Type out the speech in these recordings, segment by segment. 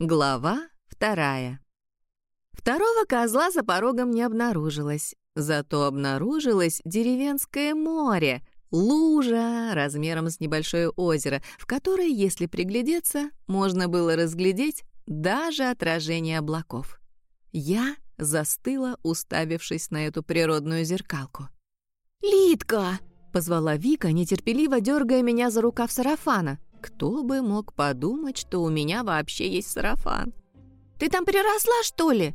Глава вторая. Второго козла за порогом не обнаружилось, зато обнаружилось деревенское море, лужа размером с небольшое озеро, в которое, если приглядеться, можно было разглядеть даже отражение облаков. Я застыла, уставившись на эту природную зеркалку. «Литка!» — позвала Вика, нетерпеливо дергая меня за рукав сарафана. Кто бы мог подумать, что у меня вообще есть сарафан? «Ты там приросла, что ли?»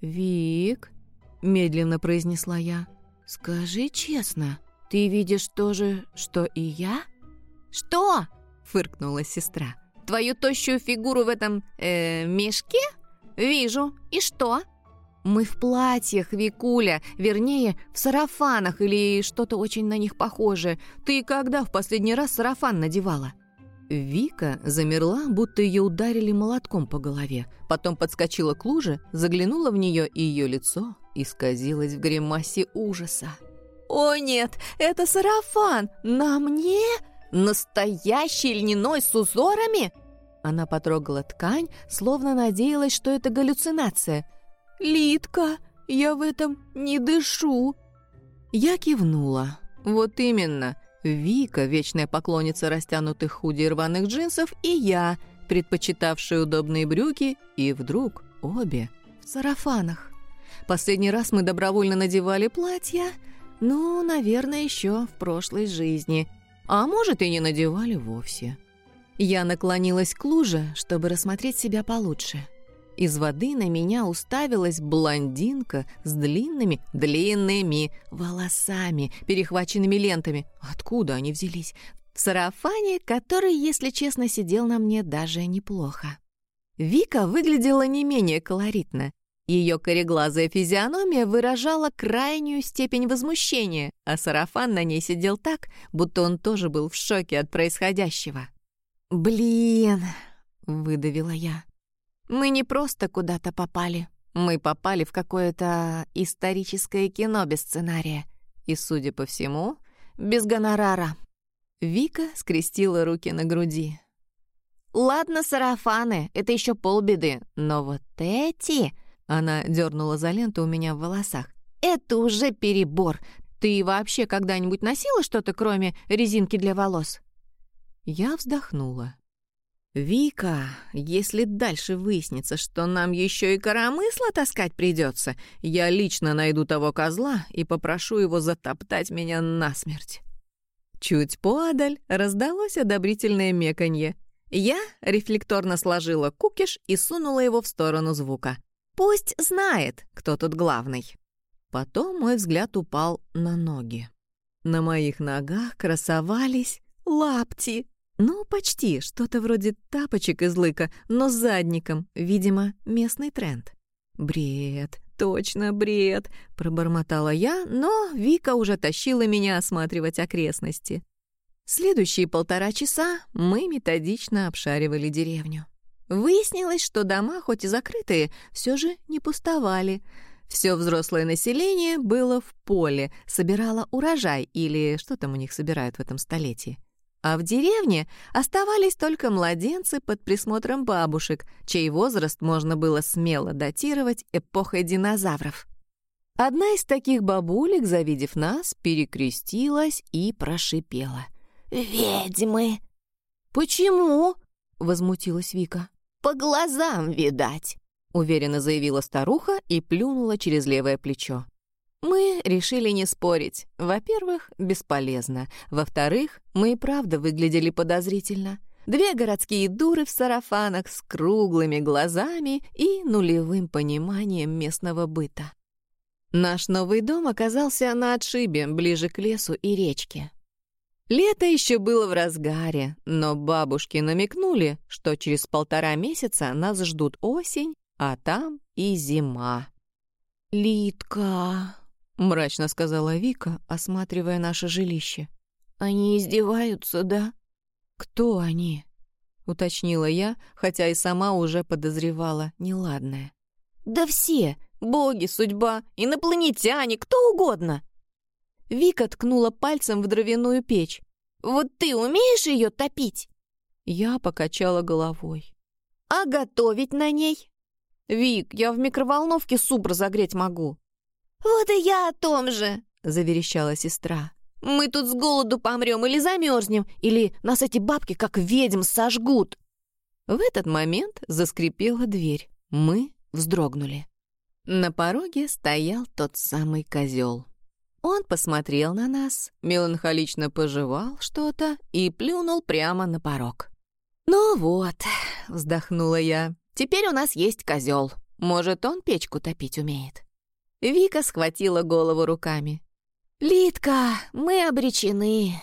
«Вик», — медленно произнесла я, — «скажи честно, ты видишь то же, что и я?» «Что?» — фыркнула сестра. «Твою тощую фигуру в этом, э, мешке? Вижу. И что?» «Мы в платьях, Викуля, вернее, в сарафанах или что-то очень на них похожее. Ты когда в последний раз сарафан надевала?» Вика замерла, будто ее ударили молотком по голове. Потом подскочила к луже, заглянула в нее, и ее лицо исказилось в гримасе ужаса. «О нет, это сарафан! На мне? Настоящий льняной с узорами?» Она потрогала ткань, словно надеялась, что это галлюцинация. «Литка, я в этом не дышу!» Я кивнула. «Вот именно!» Вика, вечная поклонница растянутых худи и рваных джинсов, и я, предпочитавшие удобные брюки, и вдруг обе в сарафанах. Последний раз мы добровольно надевали платья, ну, наверное, еще в прошлой жизни, а может и не надевали вовсе. Я наклонилась к луже, чтобы рассмотреть себя получше. Из воды на меня уставилась блондинка с длинными, длинными волосами, перехваченными лентами. Откуда они взялись? В сарафане, который, если честно, сидел на мне даже неплохо. Вика выглядела не менее колоритно. Ее кореглазая физиономия выражала крайнюю степень возмущения, а сарафан на ней сидел так, будто он тоже был в шоке от происходящего. «Блин!» — выдавила я. Мы не просто куда-то попали. Мы попали в какое-то историческое кино без сценария. И, судя по всему, без гонорара. Вика скрестила руки на груди. «Ладно, сарафаны, это еще полбеды, но вот эти...» Она дернула за ленту у меня в волосах. «Это уже перебор. Ты вообще когда-нибудь носила что-то, кроме резинки для волос?» Я вздохнула. «Вика, если дальше выяснится, что нам еще и коромысло таскать придется, я лично найду того козла и попрошу его затоптать меня насмерть». Чуть подаль раздалось одобрительное меканье. Я рефлекторно сложила кукиш и сунула его в сторону звука. «Пусть знает, кто тут главный». Потом мой взгляд упал на ноги. На моих ногах красовались лапти. Ну, почти, что-то вроде тапочек из лыка, но с задником, видимо, местный тренд. «Бред, точно бред», — пробормотала я, но Вика уже тащила меня осматривать окрестности. Следующие полтора часа мы методично обшаривали деревню. Выяснилось, что дома, хоть и закрытые, все же не пустовали. Все взрослое население было в поле, собирало урожай или что там у них собирают в этом столетии. А в деревне оставались только младенцы под присмотром бабушек, чей возраст можно было смело датировать эпохой динозавров. Одна из таких бабулек, завидев нас, перекрестилась и прошипела. «Ведьмы!» «Почему?» — возмутилась Вика. «По глазам, видать!» — уверенно заявила старуха и плюнула через левое плечо. Мы решили не спорить. Во-первых, бесполезно. Во-вторых, мы и правда выглядели подозрительно. Две городские дуры в сарафанах с круглыми глазами и нулевым пониманием местного быта. Наш новый дом оказался на отшибе, ближе к лесу и речке. Лето еще было в разгаре, но бабушки намекнули, что через полтора месяца нас ждут осень, а там и зима. «Литка», мрачно сказала Вика, осматривая наше жилище. Они издеваются, да? Кто они? уточнила я, хотя и сама уже подозревала неладное. Да все, боги, судьба, инопланетяне, кто угодно. Вика ткнула пальцем в дровяную печь. Вот ты умеешь ее топить? Я покачала головой. А готовить на ней? Вик, я в микроволновке суп разогреть могу. Вот и я о том же, заверещала сестра. Мы тут с голоду помрем или замерзнем, или нас эти бабки как ведьм сожгут. В этот момент заскрипела дверь. Мы вздрогнули. На пороге стоял тот самый козел. Он посмотрел на нас, меланхолично пожевал что-то и плюнул прямо на порог. «Ну вот», — вздохнула я, — «теперь у нас есть козел. Может, он печку топить умеет». Вика схватила голову руками. «Литка, мы обречены.